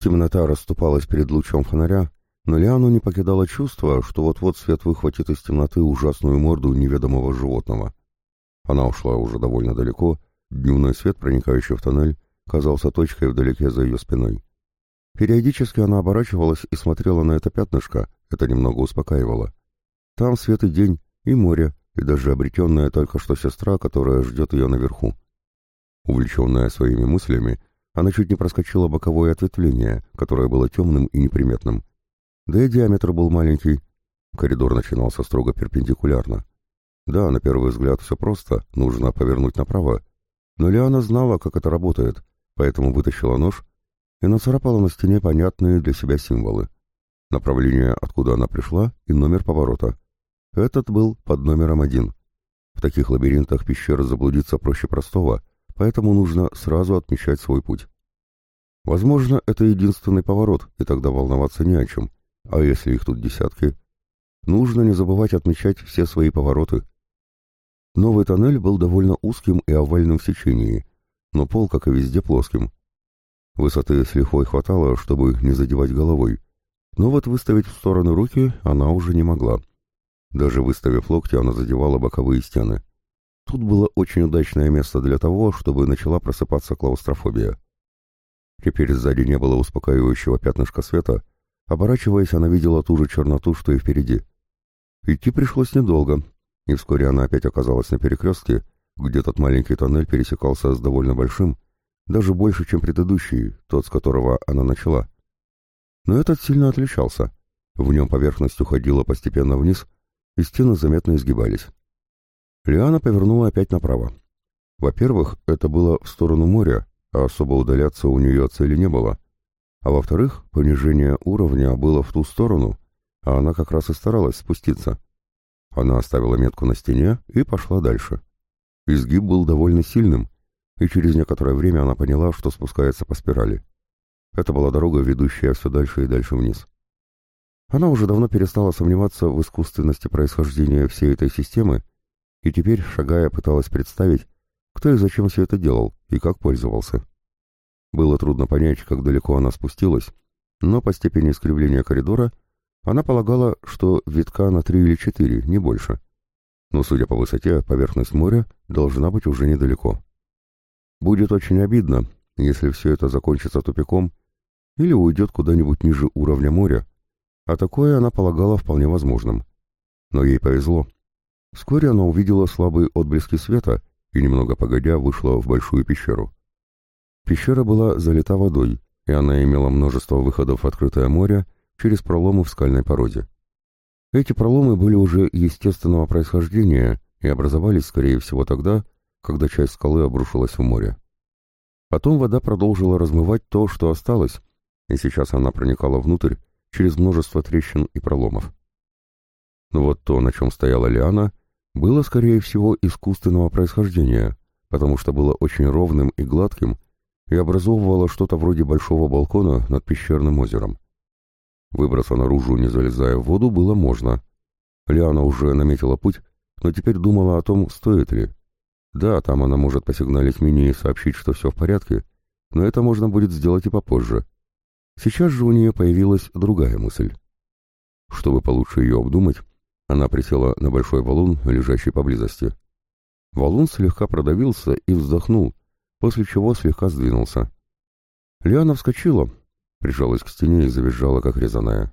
Темнота расступалась перед лучом фонаря, но Лиану не покидало чувство, что вот-вот свет выхватит из темноты ужасную морду неведомого животного. Она ушла уже довольно далеко, дневной свет, проникающий в тоннель, казался точкой вдалеке за ее спиной. Периодически она оборачивалась и смотрела на это пятнышко, это немного успокаивало. Там свет и день, и море, и даже обретенная только что сестра, которая ждет ее наверху. Увлеченная своими мыслями, она чуть не проскочила боковое ответвление, которое было темным и неприметным. Да и диаметр был маленький. Коридор начинался строго перпендикулярно. Да, на первый взгляд все просто, нужно повернуть направо. Но Лиана знала, как это работает, поэтому вытащила нож и нацарапала на стене понятные для себя символы. Направление, откуда она пришла, и номер поворота. Этот был под номером один. В таких лабиринтах пещеры заблудиться проще простого, поэтому нужно сразу отмечать свой путь. Возможно, это единственный поворот, и тогда волноваться не о чем. А если их тут десятки? Нужно не забывать отмечать все свои повороты. Новый тоннель был довольно узким и овальным в сечении, но пол, как и везде, плоским. Высоты с лихвой хватало, чтобы не задевать головой, но вот выставить в стороны руки она уже не могла. Даже выставив локти, она задевала боковые стены. Тут было очень удачное место для того, чтобы начала просыпаться клаустрофобия. Теперь сзади не было успокаивающего пятнышка света, Оборачиваясь, она видела ту же черноту, что и впереди. Идти пришлось недолго, и вскоре она опять оказалась на перекрестке, где тот маленький тоннель пересекался с довольно большим, даже больше, чем предыдущий, тот, с которого она начала. Но этот сильно отличался. В нем поверхность уходила постепенно вниз, и стены заметно изгибались. Лиана повернула опять направо. Во-первых, это было в сторону моря, а особо удаляться у нее цели не было — а во-вторых, понижение уровня было в ту сторону, а она как раз и старалась спуститься. Она оставила метку на стене и пошла дальше. Изгиб был довольно сильным, и через некоторое время она поняла, что спускается по спирали. Это была дорога, ведущая все дальше и дальше вниз. Она уже давно перестала сомневаться в искусственности происхождения всей этой системы, и теперь, шагая, пыталась представить, кто и зачем все это делал и как пользовался. Было трудно понять, как далеко она спустилась, но по степени искривления коридора она полагала, что витка на три или четыре, не больше. Но, судя по высоте, поверхность моря должна быть уже недалеко. Будет очень обидно, если все это закончится тупиком или уйдет куда-нибудь ниже уровня моря, а такое она полагала вполне возможным. Но ей повезло. Вскоре она увидела слабые отблески света и, немного погодя, вышла в большую пещеру. Пещера была залита водой, и она имела множество выходов в открытое море через проломы в скальной породе. Эти проломы были уже естественного происхождения и образовались, скорее всего, тогда, когда часть скалы обрушилась в море. Потом вода продолжила размывать то, что осталось, и сейчас она проникала внутрь через множество трещин и проломов. Но вот то, на чем стояла Лиана, было, скорее всего, искусственного происхождения, потому что было очень ровным и гладким, и образовывала что-то вроде большого балкона над пещерным озером. Выбраться наружу, не залезая в воду, было можно. Лиана уже наметила путь, но теперь думала о том, стоит ли. Да, там она может посигналить Мини и сообщить, что все в порядке, но это можно будет сделать и попозже. Сейчас же у нее появилась другая мысль. Чтобы получше ее обдумать, она присела на большой валун, лежащий поблизости. Валун слегка продавился и вздохнул, после чего слегка сдвинулся. Лиана вскочила, прижалась к стене и завизжала, как резаная.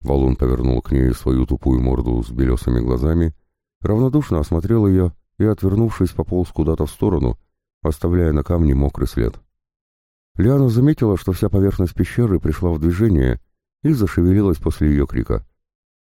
Валун повернул к ней свою тупую морду с белесыми глазами, равнодушно осмотрел ее и, отвернувшись, пополз куда-то в сторону, оставляя на камне мокрый след. Лиана заметила, что вся поверхность пещеры пришла в движение и зашевелилась после ее крика.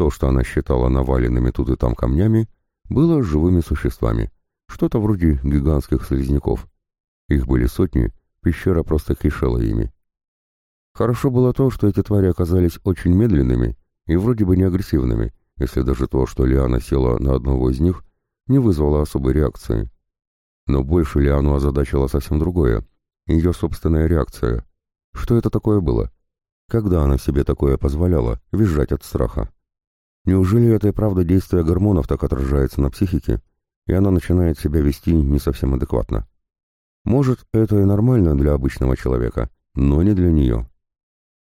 То, что она считала наваленными тут и там камнями, было живыми существами, что-то вроде гигантских слизняков. Их были сотни, пещера просто кишела ими. Хорошо было то, что эти твари оказались очень медленными и вроде бы не агрессивными, если даже то, что Лиана села на одного из них, не вызвало особой реакции. Но больше Лиану озадачило совсем другое. Ее собственная реакция. Что это такое было? Когда она себе такое позволяла, визжать от страха? Неужели это и правда действие гормонов так отражается на психике, и она начинает себя вести не совсем адекватно? Может, это и нормально для обычного человека, но не для нее.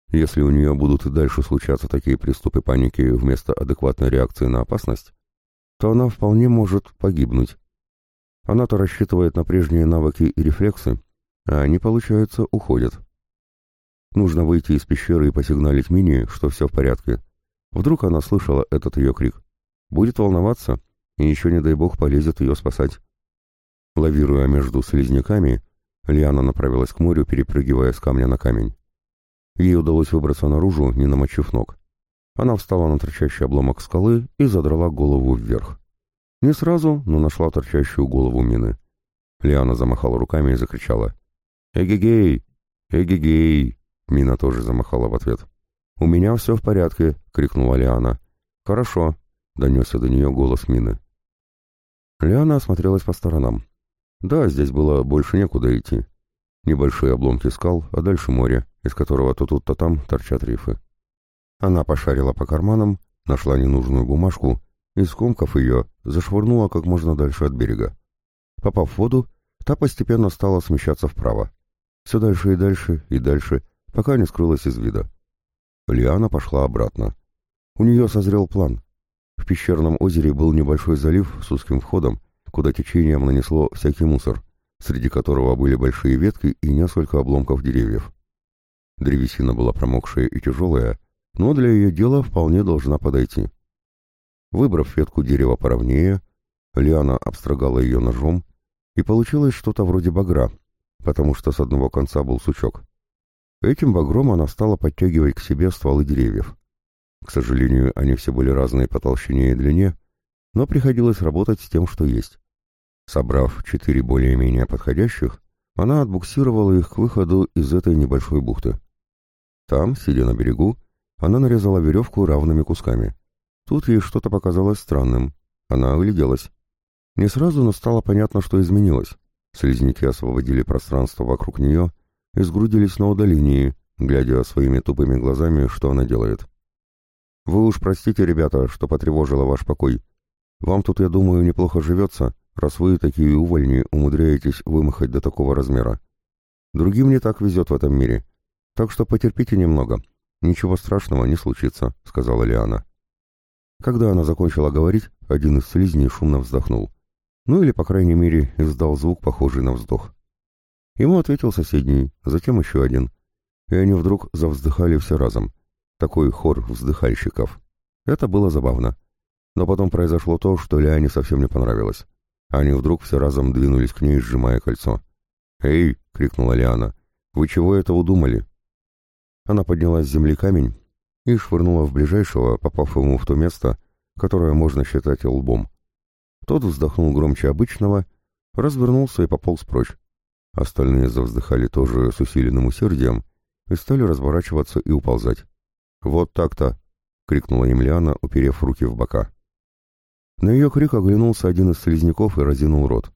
Если у нее будут и дальше случаться такие приступы паники вместо адекватной реакции на опасность, то она вполне может погибнуть. Она-то рассчитывает на прежние навыки и рефлексы, а они, получается, уходят. Нужно выйти из пещеры и посигналить Мини, что все в порядке. Вдруг она слышала этот ее крик. Будет волноваться, и еще, не дай бог, полезет ее спасать. Лавируя между слизняками, Лиана направилась к морю, перепрыгивая с камня на камень. Ей удалось выбраться наружу, не намочив ног. Она встала на торчащий обломок скалы и задрала голову вверх. Не сразу, но нашла торчащую голову мины. Лиана замахала руками и закричала. «Эгегей! Эгегей!» Мина тоже замахала в ответ. «У меня все в порядке!» — крикнула Лиана. «Хорошо!» — донесся до нее голос Мины. Лиана осмотрелась по сторонам. Да, здесь было больше некуда идти. Небольшие обломки скал, а дальше море, из которого то тут, то там торчат рифы. Она пошарила по карманам, нашла ненужную бумажку и, скомкав ее, зашвырнула как можно дальше от берега. Попав в воду, та постепенно стала смещаться вправо. Все дальше и дальше и дальше, пока не скрылась из вида. Лиана пошла обратно. У нее созрел план. В пещерном озере был небольшой залив с узким входом, куда течением нанесло всякий мусор, среди которого были большие ветки и несколько обломков деревьев. Древесина была промокшая и тяжелая, но для ее дела вполне должна подойти. Выбрав ветку дерева поровнее, Лиана обстрогала ее ножом, и получилось что-то вроде багра, потому что с одного конца был сучок. Этим багром она стала подтягивать к себе стволы деревьев. К сожалению, они все были разные по толщине и длине, но приходилось работать с тем, что есть. Собрав четыре более-менее подходящих, она отбуксировала их к выходу из этой небольшой бухты. Там, сидя на берегу, она нарезала веревку равными кусками. Тут ей что-то показалось странным. Она огляделась. Не сразу, но стало понятно, что изменилось. Слизняки освободили пространство вокруг нее и сгрудились на удалении, глядя своими тупыми глазами, что она делает. «Вы уж простите, ребята, что потревожила ваш покой. Вам тут, я думаю, неплохо живется, раз вы, такие увольни, умудряетесь вымахать до такого размера. Другим не так везет в этом мире. Так что потерпите немного. Ничего страшного не случится», — сказала Лиана. Когда она закончила говорить, один из слизней шумно вздохнул. Ну или, по крайней мере, издал звук, похожий на вздох. Ему ответил соседний, затем еще один. И они вдруг завздыхали все разом. Такой хор вздыхальщиков. Это было забавно. Но потом произошло то, что Лиане совсем не понравилось. Они вдруг все разом двинулись к ней, сжимая кольцо. «Эй!» — крикнула Лиана. «Вы чего это удумали?» Она подняла с земли камень и швырнула в ближайшего, попав ему в то место, которое можно считать лбом. Тот вздохнул громче обычного, развернулся и пополз прочь. Остальные завздыхали тоже с усиленным усердием и стали разворачиваться и уползать. «Вот так-то!» — крикнула им Лиана, уперев руки в бока. На ее крик оглянулся один из слизняков и разинул рот.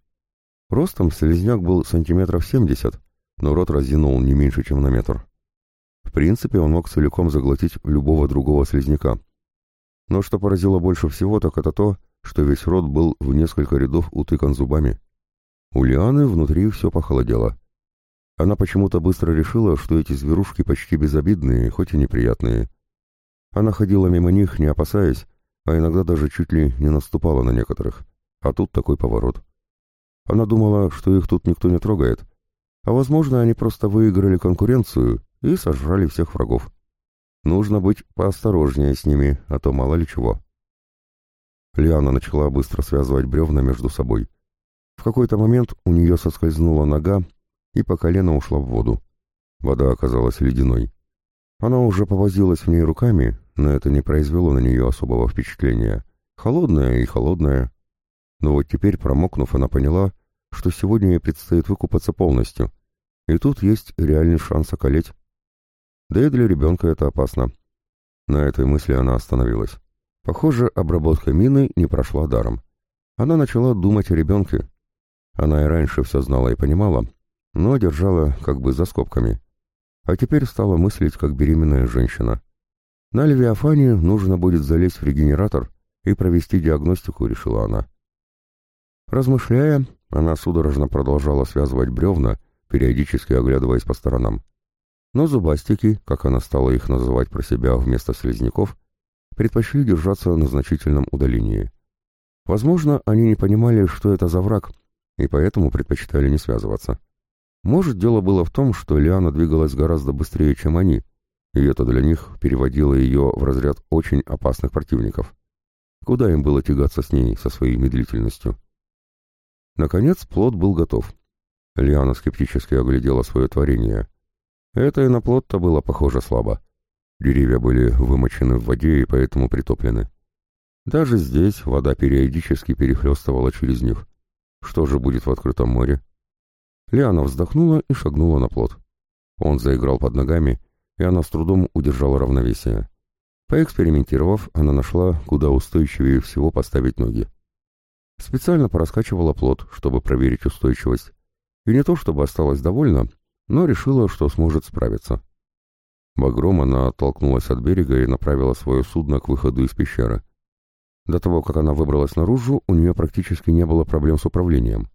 Ростом слизняк был сантиметров семьдесят, но рот разинул не меньше, чем на метр. В принципе, он мог целиком заглотить любого другого слизняка. Но что поразило больше всего, так это то, что весь рот был в несколько рядов утыкан зубами. У Лианы внутри все похолодело. Она почему-то быстро решила, что эти зверушки почти безобидные, хоть и неприятные. Она ходила мимо них, не опасаясь, а иногда даже чуть ли не наступала на некоторых. А тут такой поворот. Она думала, что их тут никто не трогает, а возможно, они просто выиграли конкуренцию и сожрали всех врагов. Нужно быть поосторожнее с ними, а то мало ли чего. Лиана начала быстро связывать бревна между собой. В какой-то момент у нее соскользнула нога и по колено ушла в воду. Вода оказалась ледяной. Она уже повозилась в ней руками, но это не произвело на нее особого впечатления. Холодная и холодная. Но вот теперь, промокнув, она поняла, что сегодня ей предстоит выкупаться полностью. И тут есть реальный шанс околеть. Да и для ребенка это опасно. На этой мысли она остановилась. Похоже, обработка мины не прошла даром. Она начала думать о ребенке. Она и раньше все знала и понимала, но держала как бы за скобками. А теперь стала мыслить как беременная женщина. На Левиафане нужно будет залезть в регенератор и провести диагностику, решила она. Размышляя, она судорожно продолжала связывать бревна, периодически оглядываясь по сторонам. Но зубастики, как она стала их называть про себя вместо слизняков, предпочли держаться на значительном удалении. Возможно, они не понимали, что это за враг, и поэтому предпочитали не связываться. Может, дело было в том, что Лиана двигалась гораздо быстрее, чем они, и это для них переводило ее в разряд очень опасных противников. Куда им было тягаться с ней со своей медлительностью? Наконец, плод был готов. Лиана скептически оглядела свое творение. Это и на плод-то было похоже слабо. Деревья были вымочены в воде и поэтому притоплены. Даже здесь вода периодически перехлестывала через них. Что же будет в открытом море? Лиана вздохнула и шагнула на плот. Он заиграл под ногами, и она с трудом удержала равновесие. Поэкспериментировав, она нашла, куда устойчивее всего поставить ноги. Специально пораскачивала плот, чтобы проверить устойчивость, и не то чтобы осталась довольна, но решила, что сможет справиться. Багром она оттолкнулась от берега и направила свое судно к выходу из пещеры. До того, как она выбралась наружу, у нее практически не было проблем с управлением.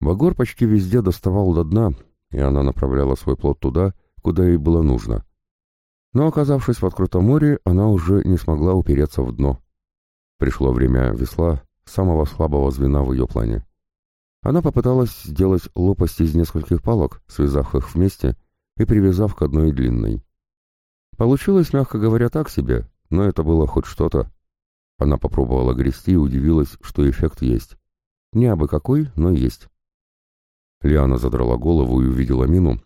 Багор почти везде доставал до дна, и она направляла свой плот туда, куда ей было нужно. Но, оказавшись в открытом море, она уже не смогла упереться в дно. Пришло время весла, самого слабого звена в ее плане. Она попыталась сделать лопасть из нескольких палок, связав их вместе и привязав к одной длинной. Получилось, мягко говоря, так себе, но это было хоть что-то. Она попробовала грести и удивилась, что эффект есть. Не абы какой, но есть. Лиана задрала голову и увидела Мину,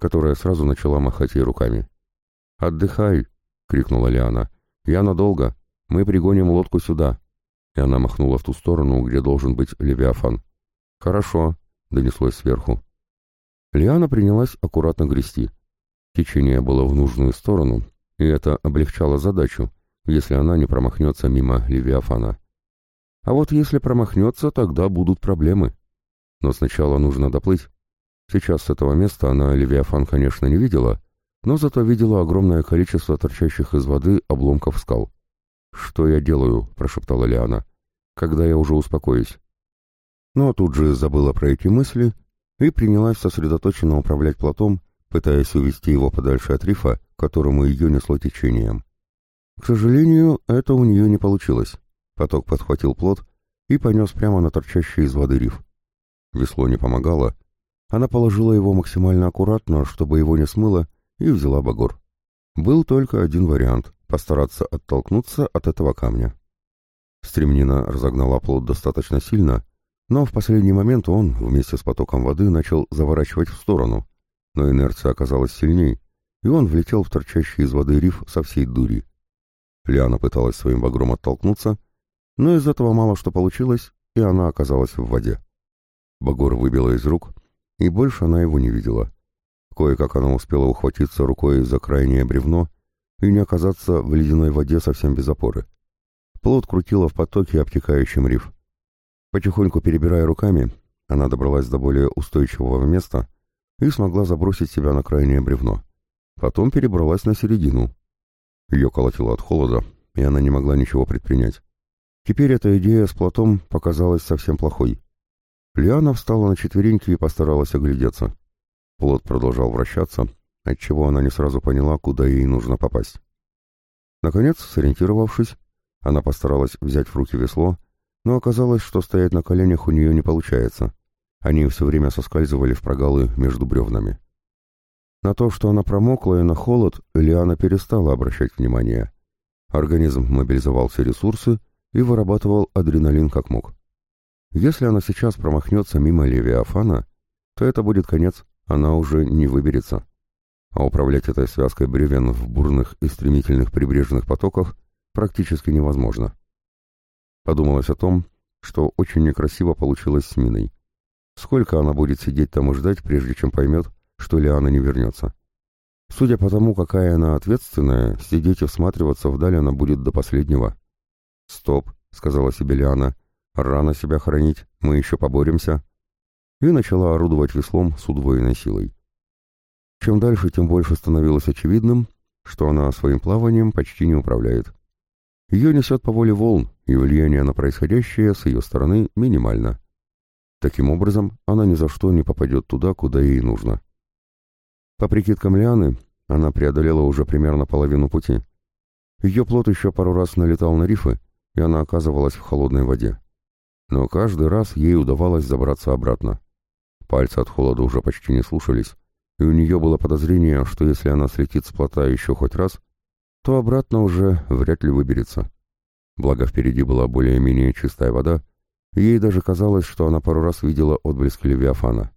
которая сразу начала махать ей руками. «Отдыхай!» — крикнула Лиана. «Я надолго. Мы пригоним лодку сюда». И она махнула в ту сторону, где должен быть Левиафан. «Хорошо», — донеслось сверху. Лиана принялась аккуратно грести. Течение было в нужную сторону, и это облегчало задачу, если она не промахнется мимо Левиафана. А вот если промахнется, тогда будут проблемы. Но сначала нужно доплыть. Сейчас с этого места она Левиафан, конечно, не видела, но зато видела огромное количество торчащих из воды обломков скал. «Что я делаю?» — прошептала Лиана. «Когда я уже успокоюсь?» Но тут же забыла про эти мысли и принялась сосредоточенно управлять плотом, пытаясь увести его подальше от рифа, которому ее несло течением. К сожалению, это у нее не получилось. Поток подхватил плот и понес прямо на торчащий из воды риф. Весло не помогало. Она положила его максимально аккуратно, чтобы его не смыло, и взяла багор. Был только один вариант — постараться оттолкнуться от этого камня. Стремнина разогнала плот достаточно сильно, но в последний момент он, вместе с потоком воды, начал заворачивать в сторону, но инерция оказалась сильней, и он влетел в торчащий из воды риф со всей дури. Лиана пыталась своим багром оттолкнуться, но из этого мало что получилось, и она оказалась в воде. Багор выбила из рук, и больше она его не видела. Кое-как она успела ухватиться рукой за крайнее бревно и не оказаться в ледяной воде совсем без опоры. Плот крутила в потоке, обтекающем риф. Потихоньку перебирая руками, она добралась до более устойчивого места и смогла забросить себя на крайнее бревно. Потом перебралась на середину. Ее колотило от холода, и она не могла ничего предпринять. Теперь эта идея с плотом показалась совсем плохой. Лиана встала на четвереньки и постаралась оглядеться. Плот продолжал вращаться, отчего она не сразу поняла, куда ей нужно попасть. Наконец, сориентировавшись, она постаралась взять в руки весло, но оказалось, что стоять на коленях у нее не получается. Они все время соскальзывали в прогалы между бревнами. На то, что она промокла и на холод, Лиана перестала обращать внимание. Организм мобилизовал все ресурсы и вырабатывал адреналин как мог. Если она сейчас промахнется мимо Левиафана, то это будет конец она уже не выберется. А управлять этой связкой бревен в бурных и стремительных прибрежных потоках практически невозможно. Подумалось о том, что очень некрасиво получилось с Миной. Сколько она будет сидеть там и ждать, прежде чем поймет, что Лиана не вернется. Судя по тому, какая она ответственная, сидеть и всматриваться вдаль она будет до последнего. «Стоп», — сказала себе Лиана, — «рано себя хранить, мы еще поборемся» и начала орудовать веслом с удвоенной силой. Чем дальше, тем больше становилось очевидным, что она своим плаванием почти не управляет. Ее несет по воле волн, и влияние на происходящее с ее стороны минимально. Таким образом, она ни за что не попадет туда, куда ей нужно. По прикидкам Лианы, она преодолела уже примерно половину пути. Ее плот еще пару раз налетал на рифы, и она оказывалась в холодной воде. Но каждый раз ей удавалось забраться обратно. Пальцы от холода уже почти не слушались, и у нее было подозрение, что если она слетит с плота еще хоть раз, то обратно уже вряд ли выберется. Благо впереди была более-менее чистая вода, и ей даже казалось, что она пару раз видела отблески Левиафана.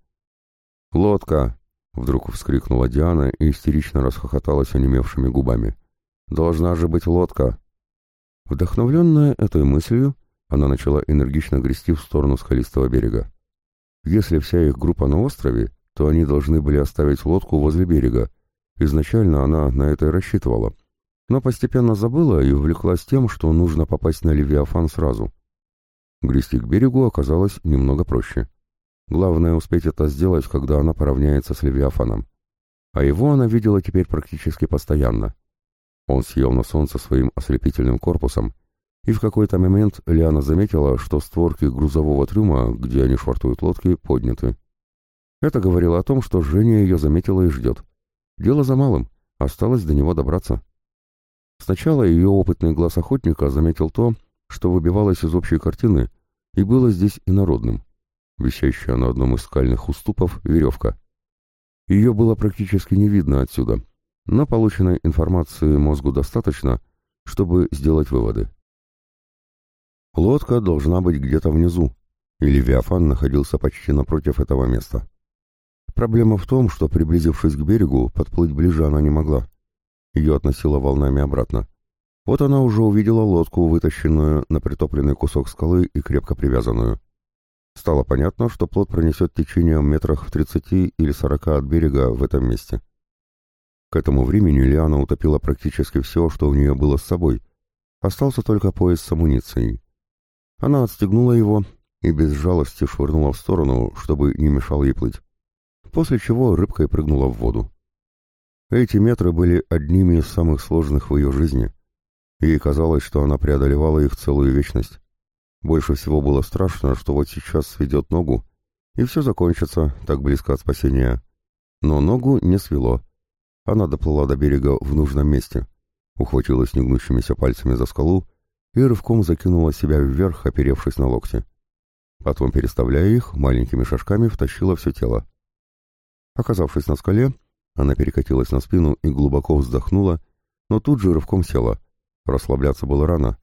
«Лодка!» — вдруг вскрикнула Диана и истерично расхохоталась онемевшими губами. «Должна же быть лодка!» Вдохновленная этой мыслью, она начала энергично грести в сторону скалистого берега. Если вся их группа на острове, то они должны были оставить лодку возле берега. Изначально она на это и рассчитывала. Но постепенно забыла и увлеклась тем, что нужно попасть на Левиафан сразу. Грести к берегу оказалось немного проще. Главное успеть это сделать, когда она поравняется с Левиафаном. А его она видела теперь практически постоянно. Он съел на солнце своим ослепительным корпусом, и в какой-то момент Лиана заметила, что створки грузового трюма, где они швартуют лодки, подняты. Это говорило о том, что Женя ее заметила и ждет. Дело за малым, осталось до него добраться. Сначала ее опытный глаз охотника заметил то, что выбивалось из общей картины, и было здесь инородным висящая на одном из скальных уступов веревка. Ее было практически не видно отсюда, но полученной информации мозгу достаточно, чтобы сделать выводы. Лодка должна быть где-то внизу, и Левиафан находился почти напротив этого места. Проблема в том, что, приблизившись к берегу, подплыть ближе она не могла. Ее относило волнами обратно. Вот она уже увидела лодку, вытащенную на притопленный кусок скалы и крепко привязанную. Стало понятно, что плод пронесет течением метрах в 30 или 40 от берега в этом месте. К этому времени Лиана утопила практически все, что у нее было с собой. Остался только пояс с амуницией. Она отстегнула его и без жалости швырнула в сторону, чтобы не мешал ей плыть. После чего рыбкой прыгнула в воду. Эти метры были одними из самых сложных в ее жизни. Ей казалось, что она преодолевала их целую вечность. Больше всего было страшно, что вот сейчас сведет ногу, и все закончится так близко от спасения. Но ногу не свело. Она доплыла до берега в нужном месте, ухватилась негнущимися пальцами за скалу и рывком закинула себя вверх, оперевшись на локти. Потом, переставляя их, маленькими шажками втащила все тело. Оказавшись на скале, она перекатилась на спину и глубоко вздохнула, но тут же рывком села. Расслабляться было рано,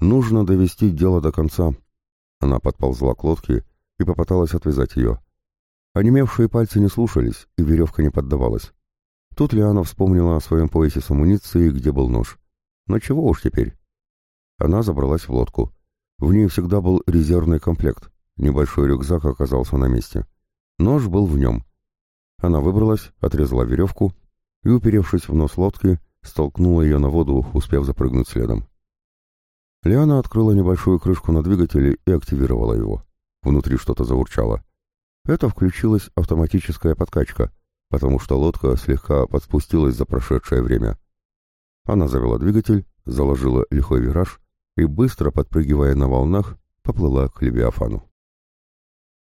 Нужно довести дело до конца. Она подползла к лодке и попыталась отвязать ее. Онемевшие пальцы не слушались, и веревка не поддавалась. Тут Лиана вспомнила о своем поясе с амуницией, где был нож. Но чего уж теперь? Она забралась в лодку. В ней всегда был резервный комплект. Небольшой рюкзак оказался на месте. Нож был в нем. Она выбралась, отрезала веревку и, уперевшись в нос лодки, столкнула ее на воду, успев запрыгнуть следом. Лиана открыла небольшую крышку на двигателе и активировала его. Внутри что-то заурчало. Это включилась автоматическая подкачка, потому что лодка слегка подспустилась за прошедшее время. Она завела двигатель, заложила лихой вираж и, быстро подпрыгивая на волнах, поплыла к Левиафану.